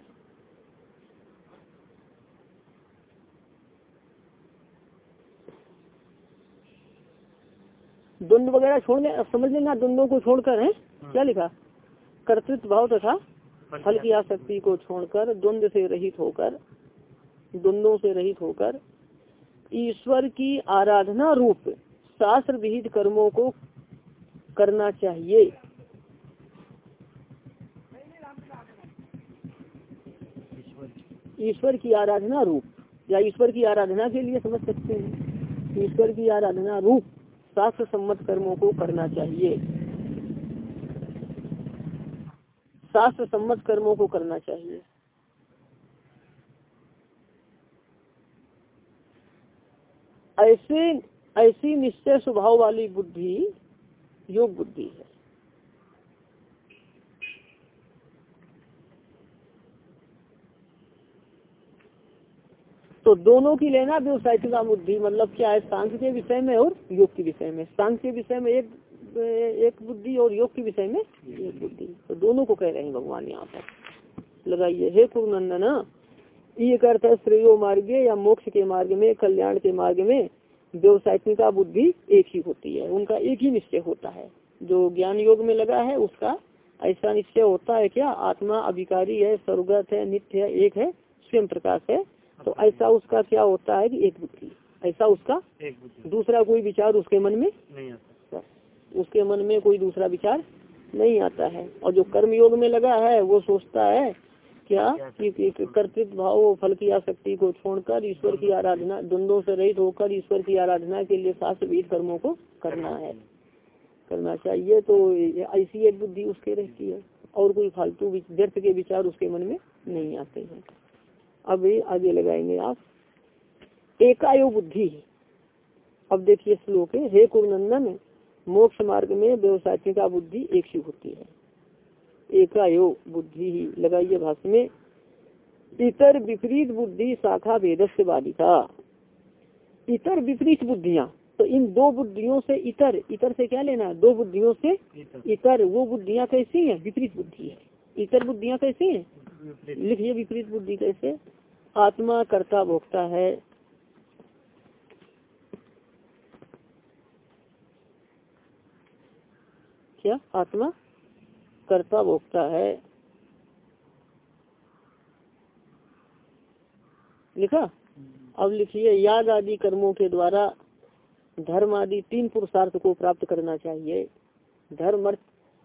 द्वंद वगैरह छोड़ने समझ लेना द्वंदों को छोड़कर है? क्या लिखा? कर्तृत्व भाव तथा फल की आसक्ति। को छोड़कर द्वंद से रहित होकर द्वंद्वों से रहित होकर ईश्वर की आराधना रूप शास्त्र विहित कर्मों को करना चाहिए। ईश्वर की आराधना रूप, या ईश्वर की आराधना के लिए समझ सकते हैं। ईश्वर की आराधना रूप शास्त्र सम्मत कर्मों को करना चाहिए। शास्त्र सम्मत कर्मों को करना चाहिए। ऐसे, ऐसी निश्चय स्वभाव वाली बुद्धि, योग बुद्धि है। तो दोनों की लेना व्यवसायिका बुद्धि मतलब क्या है? सांख्य के विषय में और योग के विषय में। सांख्य के विषय में एक एक बुद्धि और योग के विषय में एक बुद्धि। तो दोनों को कह रहे हैं भगवान यहाँ पर। लगाइए, हे कुरुनंदन ये अर्थ है श्रेयो मार्ग या मोक्ष के मार्ग में कल्याण के मार्ग में व्यवसायिका बुद्धि एक ही होती है उनका एक ही निश्चय होता है। जो ज्ञान योग में लगा है उसका ऐसा निश्चय होता है क्या? आत्मा अभिकारी है स्वर्गत है नित्य है एक है स्वयं प्रकाश है। तो ऐसा उसका क्या होता है कि एक बुद्धि। ऐसा उसका एक बुद्धि। दूसरा कोई विचार उसके मन में नहीं आता। उसके मन में कोई दूसरा विचार नहीं आता है। और जो कर्म योग में लगा है वो सोचता है क्या कर्तृत्व भाव फल की आसक्ति को छोड़कर ईश्वर की आराधना द्वंद्वों से रहित होकर ईश्वर की आराधना के लिए शास्त्र विहित कर्मों को करना है। करना चाहिए तो ऐसी एक बुद्धि उसके रहती है और कोई फालतू व्यर्थ के विचार उसके मन में नहीं आते हैं। अब ये आगे लगाएँगे आप। एकायो बुद्धि। अब देखिए श्लोक है हे कुरनंदन मोक्ष मार्ग में व्यवसायिका बुद्धि एक ही होती है। एकायो बुद्धि ही लगाइए भाष्य में। इतर विपरीत बुद्धि शाखा वेद से बालिका। इतर विपरीत बुद्धियाँ। तो इन दो बुद्धियों से इतर इतर से क्या लेना? दो बुद्धियों से इतर। इतर। वो बुद्धियाँ कैसी हैं? विपरीत बुद्धि है। इतर बुद्धियाँ कैसी हैं? लिखिए विपरीत बुद्धि कैसे? आत्मा कर्ता भोक्ता है। क्या? आत्मा? कर्ता भोक्ता है। लिखा? अब लिखिए याद आदि कर्मों के द्वारा धर्म आदि तीन पुरुषार्थ को प्राप्त करना चाहिए। धर्म अर्थ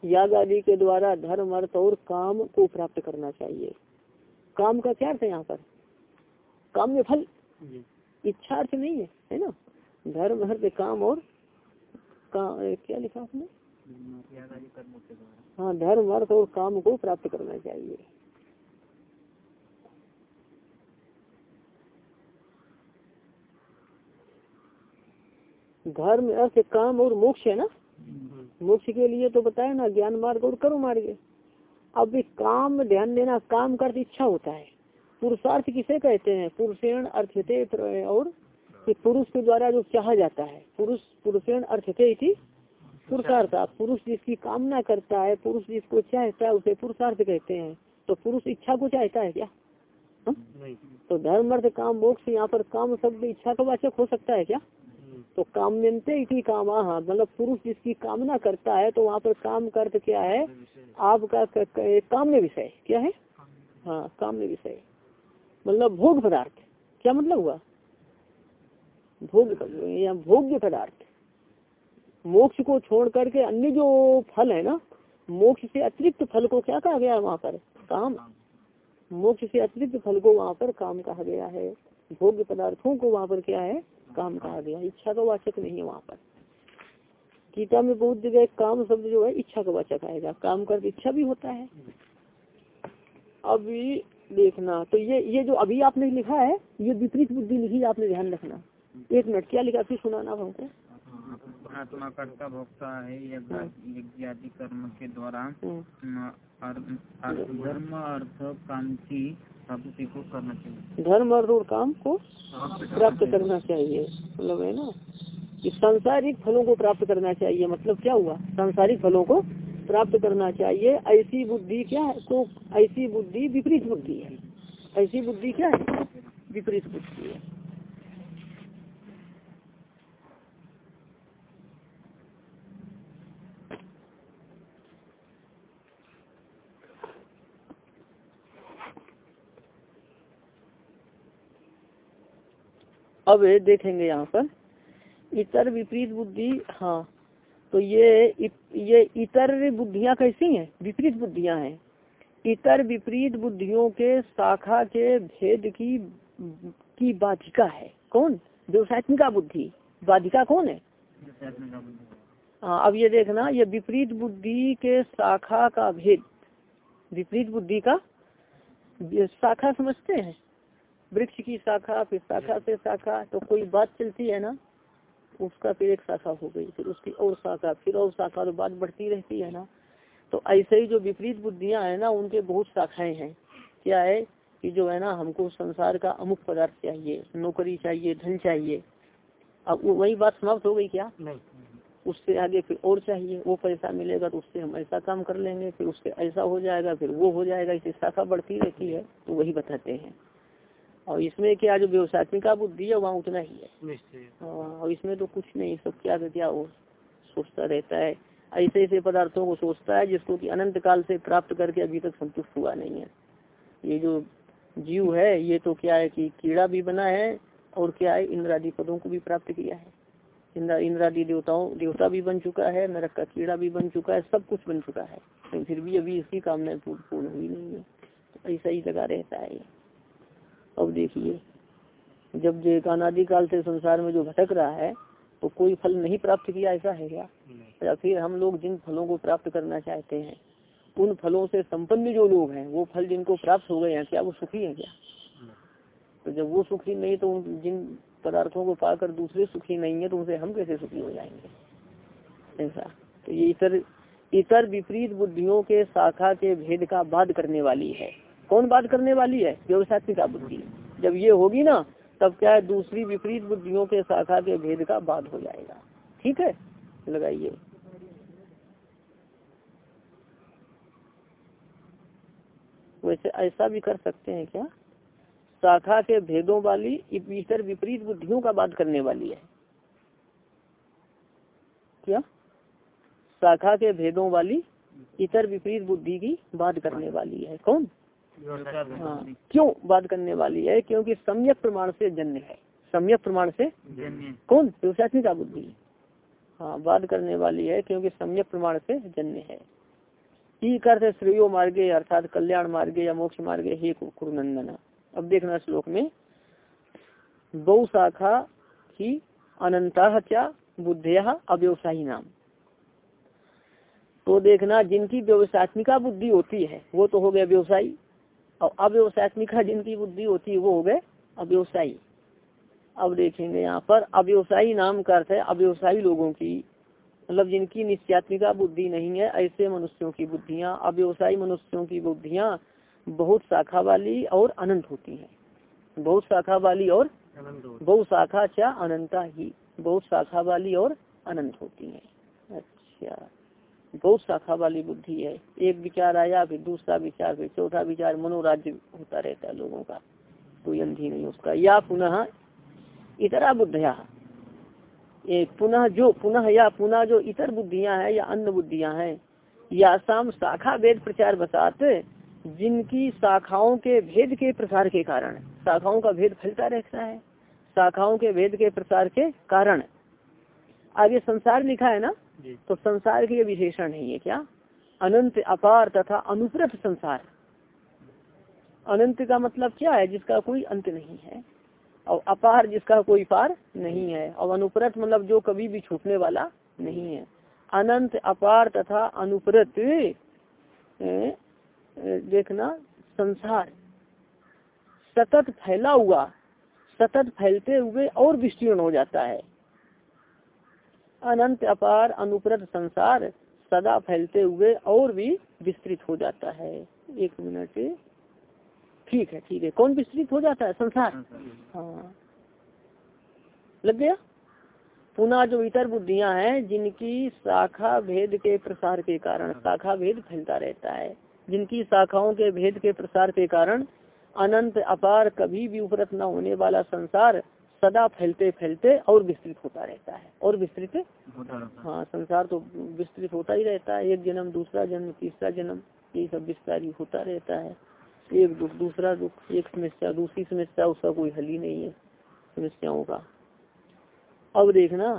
याग आदि के द्वारा धर्म अर्थ और काम को प्राप्त करना चाहिए। काम का क्या अर्थ है यहाँ पर? काम में फल। इच्छा अर्थ नहीं है है ना? धर्म अर्थ काम और का क्या लिखा आपने? हाँ धर्म अर्थ और काम को प्राप्त करना चाहिए। धर्म अर्थ काम और मोक्ष है ना? मोक्ष के लिए तो बताया ना ज्ञान मार्ग और कर्म मार्ग अब काम ध्यान देना काम का अर्थ इच्छा होता है। पुरुषार्थ किसे कहते हैं? पुरुषेण अर्थते और पुरुष के द्वारा जो चाहा जाता है। पुरुष पुरुषेण अर्थते इति पुरुषार्थ पुरुष जिसकी कामना करता है पुरुष जिसको चाहता है उसे पुरुषार्थ कहते हैं। तो पुरुष इच्छा को चाहता है क्या? नहीं। तो धर्म अर्थ काम मोक्ष यहाँ पर काम शब्द इच्छा का वाचक हो सकता है क्या? तो काम्यंते इति कामा हाँ मतलब पुरुष जिसकी कामना करता है तो वहाँ पर काम का अर्थ क्या है? आपका काम्य विषय क्या है? हाँ काम्य विषय। मतलब भोग पदार्थ। क्या मतलब हुआ? भोग या भोग्य पदार्थ। मोक्ष को छोड़ करके अन्य जो फल है ना, मोक्ष से अतिरिक्त फल को क्या कहा गया है वहाँ पर? काम। मोक्ष से अतिरिक्त फल को वहाँ पर काम कहा गया है। भोग्य पदार्थों को वहाँ पर क्या है? काम कहा गया इच्छा का वाचक नहीं है वहाँ पर। गीता में बहुत जगह काम शब्द जो है, इच्छा का वाचक आएगा। काम कर इच्छा भी होता है। अभी देखना तो ये ये जो अभी आपने लिखा है, ये विपरीत बुद्धि लिखी आपने ध्यान रखना। एक मिनट, क्या लिखा? फिर सुनाना हमको। आत्मा कर्ता भोक्ता है यज्ञ आदि कर्म के द्वारा धर्म अर्थ काम की प्राप्ति को करना चाहिए। धर्म अर्थ और काम को प्राप्त करना चाहिए। मतलब है ना? कि सांसारिक फलों को प्राप्त करना चाहिए। मतलब क्या हुआ? सांसारिक फलों को प्राप्त करना चाहिए। ऐसी बुद्धि क्या है? तो ऐसी बुद्धि विपरीत बुद्धि है। ऐसी बुद्धि क्या है? विपरीत बुद्धि है। अब देखेंगे यहाँ पर। इतर विपरीत बुद्धि हाँ। तो ये ये इतर बुद्धियाँ कैसी हैं? विपरीत बुद्धियाँ हैं। इतर विपरीत बुद्धियों के शाखा के भेद की की बाधिका है। कौन? व्यवसायत्मिका बुद्धि। बाधिका कौन है? हाँ अब ये देखना, ये विपरीत बुद्धि के शाखा का भेद। विपरीत बुद्धि का शाखा समझते हैं? वृक्ष की शाखा फिर शाखा से शाखा तो कोई बात चलती है ना उसका फिर एक शाखा हो गई फिर उसकी और शाखा फिर और शाखा तो बात बढ़ती रहती है ना। तो ऐसे ही जो विपरीत बुद्धियाँ है ना उनके बहुत शाखाएँ हैं। क्या है कि जो है ना हमको संसार का अमुक पदार्थ चाहिए नौकरी चाहिए धन चाहिए। अब वही बात समाप्त हो गई क्या? नहीं। उससे आगे फिर और चाहिए वो पैसा मिलेगा तो उससे हम ऐसा काम कर लेंगे फिर उससे ऐसा हो जाएगा फिर वो हो जाएगा इसे शाखा बढ़ती रहती है तो वही बताते हैं। और इसमें क्या जो व्यवसायत्मिका बुद्धि है वहाँ उतना ही है। हाँ, और इसमें तो कुछ नहीं सब क्या क्या वो सोचता रहता है। ऐसे ऐसे पदार्थों को सोचता है जिसको कि अनंत काल से प्राप्त करके अभी तक संतुष्ट हुआ नहीं है। ये जो जीव है ये तो क्या है कि कीड़ा भी बना है और क्या है इंद्रादि पदों को भी प्राप्त किया है। इंद्रा इंद्रादि देवताओं देवता भी बन चुका है नरक का कीड़ा भी बन चुका है सब कुछ बन चुका है। लेकिन फिर भी अभी इसकी कामना पूर्ण हुई नहीं है। तो ऐसा ही लगा रहता है ये। अब देखिए। जब जो काल से संसार में जो भटक रहा है तो कोई फल नहीं प्राप्त किया ऐसा है क्या? या फिर हम लोग जिन फलों को प्राप्त करना चाहते हैं उन फलों से संपन्न जो लोग हैं वो फल जिनको प्राप्त हो गए हैं क्या वो सुखी है क्या? तो जब वो सुखी नहीं तो जिन पदार्थों को पाकर दूसरे सुखी नहीं है तो उनसे हम कैसे सुखी हो जाएँगे? ऐसा। तो ये इतर इतर विपरीत बुद्धियों के शाखा के भेद का बाध करने वाली है। कौन बात करने वाली है? व्यवसायिका बुद्धि। जब ये होगी ना, तब क्या है, दूसरी विपरीत बुद्धियों के शाखा के भेद का बाध हो जाएगा। ठीक है? लगाइए। वैसे ऐसा भी कर सकते हैं क्या? शाखा के भेदों वाली, इतर विपरीत बुद्धियों का बात करने वाली है। क्या? शाखा के भेदों वाली, इतर विपरीत बुद्धि की बात करने वाली है। कौन? हाँ। क्यों बात करने वाली है? क्योंकि सम्यक प्रमाण से जन्य है। सम्यक प्रमाण से कौन? का बुद्धि हाँ बात करने वाली है क्योंकि सम्यक प्रमाण से जन्य है। ई करते श्रेयो मार्गे अर्थात कल्याण मार्गे या मोक्ष मार्गे हे कुरुनंदना। अब देखना श्लोक में बहु शाखा ही अनंता क्या बुद्धिया अव्यवसायी नाम। तो देखना जिनकी व्यवसायत्मिका बुद्धि होती है वो तो हो गया व्यवसायी। और अव्यवसायत्मिका जिनकी बुद्धि होती है वो हो गए अव्यवसायी। अब देखेंगे यहाँ पर अव्यवसायी नाम का अर्थ है अव्यवसायी लोगों की। मतलब जिनकी निश्चयात्मिका बुद्धि नहीं है ऐसे मनुष्यों की बुद्धियाँ अव्यवसायी मनुष्यों की बुद्धियाँ बहुत शाखा वाली और अनंत होती हैं। बहुत शाखा वाली और बहुत शाखा क्या अनंता ही बहुत शाखा वाली और अनंत होती है। अच्छा। बहुत शाखा वाली बुद्धि है। एक विचार आया, फिर दूसरा विचार, फिर चौथा विचार, मनोराज्य होता रहता है लोगों का। कोई अंधी नहीं उसका। या पुनः इतरा बुद्धिया। पुनः जो, पुनः या पुनः जो इतर बुद्धियाँ हैं या अन्य बुद्धियाँ हैं, या शाम शाखा वेद प्रचार बसात, जिनकी शाखाओं के भेद के प्रसार के कारण, शाखाओं का भेद फैलता रहता है, शाखाओं के भेद के प्रसार के कारण। आगे संसार लिखा है ना? तो संसार के विशेषण है ये क्या? अनंत अपार तथा अनुप्रत संसार। अनंत का मतलब क्या है? जिसका कोई अंत नहीं है। और अपार जिसका कोई पार नहीं है। और अनुप्रत मतलब जो कभी भी छूटने वाला नहीं है। अनंत अपार तथा अनुप्रत देखना, संसार। सतत फैला हुआ, सतत फैलते हुए और विस्तीर्ण हो जाता है। अनंत अपार अनुप्रत संसार सदा फैलते हुए और भी विस्तृत हो जाता है। एक मिनट। ठीक है ठीक है। कौन विस्तृत हो जाता है? संसार। हाँ। लग गया? पुनः जो इतर बुद्धियाँ हैं, जिनकी शाखा भेद के प्रसार के कारण शाखा भेद फैलता रहता है। जिनकी शाखाओं के भेद के प्रसार के कारण अनंत अपार कभी भी उपरत न होने वाला संसार सदा फैलते फैलते और विस्तृत होता रहता है और विस्तृत हाँ। संसार तो विस्तृत होता ही रहता है एक जन्म दूसरा जन्म तीसरा जन्म ये सब विस्तारी होता रहता है। एक दुख दूसरा दुख एक समस्या दूसरी समस्या उसका कोई हल ही नहीं है समस्याओं का। अब देखना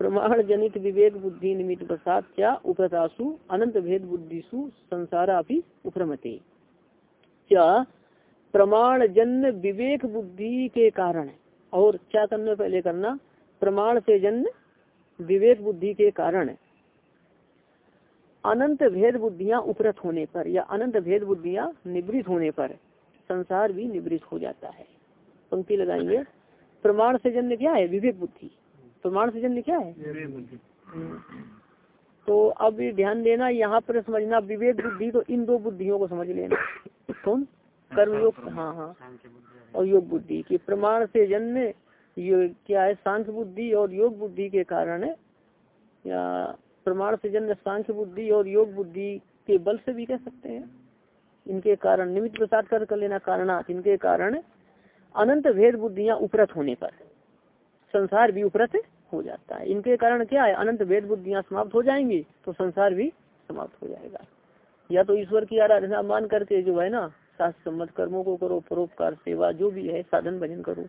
प्रमाण जनित विवेक बुद्धि निमित्त प्रसाद क्या उपरतासु अनंत भेद बुद्धिसु संसारा भी उपरमते। क्या प्रमाण जन्य विवेक बुद्धि के कारण और क्या करना पहले करना प्रमाण से जन्य विवेक बुद्धि के कारण। अनंत भेद बुद्धियाँ उपरत होने पर या अनंत भेद बुद्धियाँ निवृत्त होने पर संसार भी निवृत्त हो जाता है। पंक्ति लगाएँगे प्रमाण से जन्य क्या है? विवेक बुद्धि। प्रमाण से जन्य क्या है। तो अब ध्यान देना यहाँ पर समझना विवेक बुद्धि तो इन दो बुद्धियों को समझ लेना। कौन? कर्मयोग। हाँ हाँ। और योग बुद्धि की। प्रमाण से जन्म क्या है? सांख्य बुद्धि और योग बुद्धि के कारण या प्रमाण से जन्य सांख्य बुद्धि और योग बुद्धि के बल से भी कह सकते हैं। इनके कारण निमित्त प्रसाद कर कर लेना कारणात, इनके कारण अनंत भेद बुद्धियाँ उपरत होने पर संसार भी उपरत हो जाता है। इनके कारण क्या है? अनंत भेद बुद्धियाँ समाप्त हो जाएँगी तो संसार भी समाप्त हो जाएगा। या तो ईश्वर की आराधना मान करके जो है ना शास्त्र सम्मत कर्मों को करो, परोपकार सेवा, जो भी है, साधन भजन करो।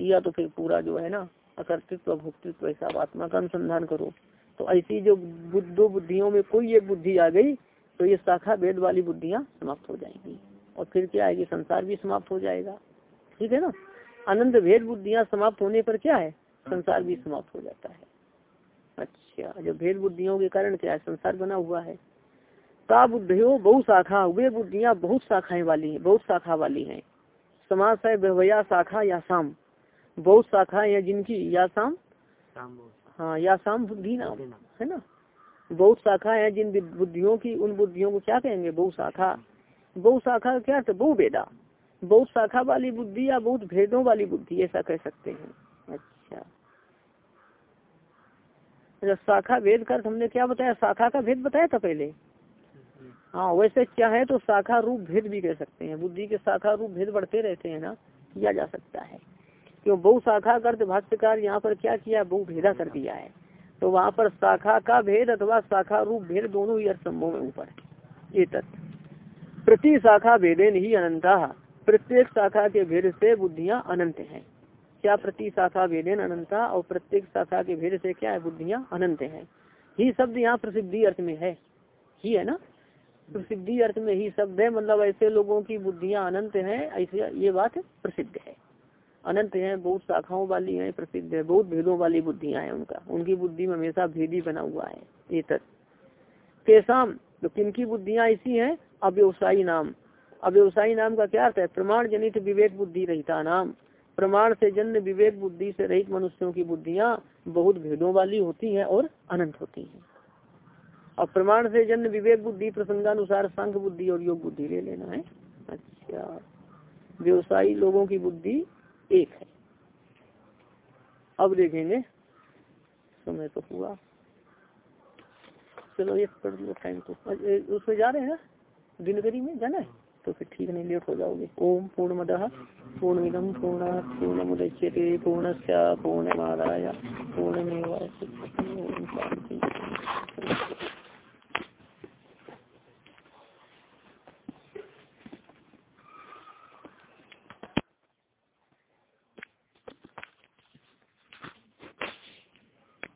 या तो फिर पूरा जो है ना, अकर्तृत्व, भोक्तृत्व ऐसा आत्मा का अनुसंधान करो। तो ऐसी जो दो बुद्धियों में कोई एक बुद्धि आ गई तो ये शाखा भेद वाली बुद्धियाँ समाप्त हो जाएँगी। और फिर क्या है संसार भी समाप्त हो जाएगा। ठीक है ना? अनंत भेद बुद्धियाँ समाप्त होने पर क्या है? संसार भी समाप्त हो जाता है। अच्छा जो भेद बुद्धियों के कारण क्या है? संसार बना हुआ है। का बुद्धियों बहु शाखा वे बुद्धियाँ बहुत शाखाएँ वाली हैं बहुत शाखा वाली हैं। समास है बहवया शाखा या शाम बहुत शाखाएँ हैं जिनकी या शाम हाँ या शाम बुद्धि नाम है ना? बहुत शाखा है जिन बुद्धियों की उन बुद्धियों को क्या कहेंगे? बहु शाखा। बहु शाखा क्या था बहु वेदा। बहुत शाखा वाली बुद्धि या बहुत भेदों वाली बुद्धि ऐसा कह सकते हैं। अच्छा। अच्छा शाखा भेद कर हमने क्या बताया? शाखा का भेद बताया था पहले? हाँ वैसे क्या है तो शाखा रूप भेद भी कह सकते हैं। बुद्धि के शाखा रूप भेद बढ़ते रहते हैं ना, किया जा सकता है। क्यों? बहु शाखा कर भाष्यकार यहाँ पर क्या किया? बहु भेदा कर दिया है। तो वहाँ पर शाखा का भेद अथवा शाखा रूप भेद दोनों ही असंभव है ऊपर। ये तत्व प्रति शाखा भेदे नहीं अनंता। प्रत्येक शाखा के भेद से बुद्धियाँ अनंत हैं। क्या प्रति शाखा भेदेन अनंता और प्रत्येक शाखा के भेद से क्या है? बुद्धियाँ अनंत हैं। ही शब्द यहाँ प्रसिद्धि अर्थ में है। ही है ना? प्रसिद्धि अर्थ में ही शब्द है मतलब ऐसे लोगों की बुद्धियाँ अनंत हैं, ऐसे ये बात प्रसिद्ध है। अनंत है, बहुत शाखाओं वाली है, प्रसिद्ध है, बहुत भेदों वाली बुद्धियाँ हैं उनका। उनकी बुद्धि में हमेशा भेदी बना हुआ है, ये तक केसाम तो किनकी बुद्धियाँ ऐसी हैं? अव्यवसायी नाम। अव्यवसायी नाम का क्या अर्थ है? प्रमाण जनित विवेक बुद्धि रहता नाम। प्रमाण से जन्य विवेक बुद्धि से रहित मनुष्यों की बुद्धियाँ बहुत भेदों वाली होती है और अनंत होती हैं। और प्रमाण से जन्य विवेक बुद्धि प्रसंगानुसार सांख्य बुद्धि और योग बुद्धि ले लेना है। अच्छा। व्यवसायी लोगों की बुद्धि एक है। अब देखेंगे। समय तो हुआ। चलो ये पढ़ लो टाइम तो उसमें जा रहे हैं? दिनकरी में जाना है? तो फिर ठीक नहीं लेट हो जाओगे। ओम पूर्ण मद पूर्णमिदम पूर्ण पूर्ण मुदच्यते पूर्णस्य पूर्णमादाय पूर्णमेव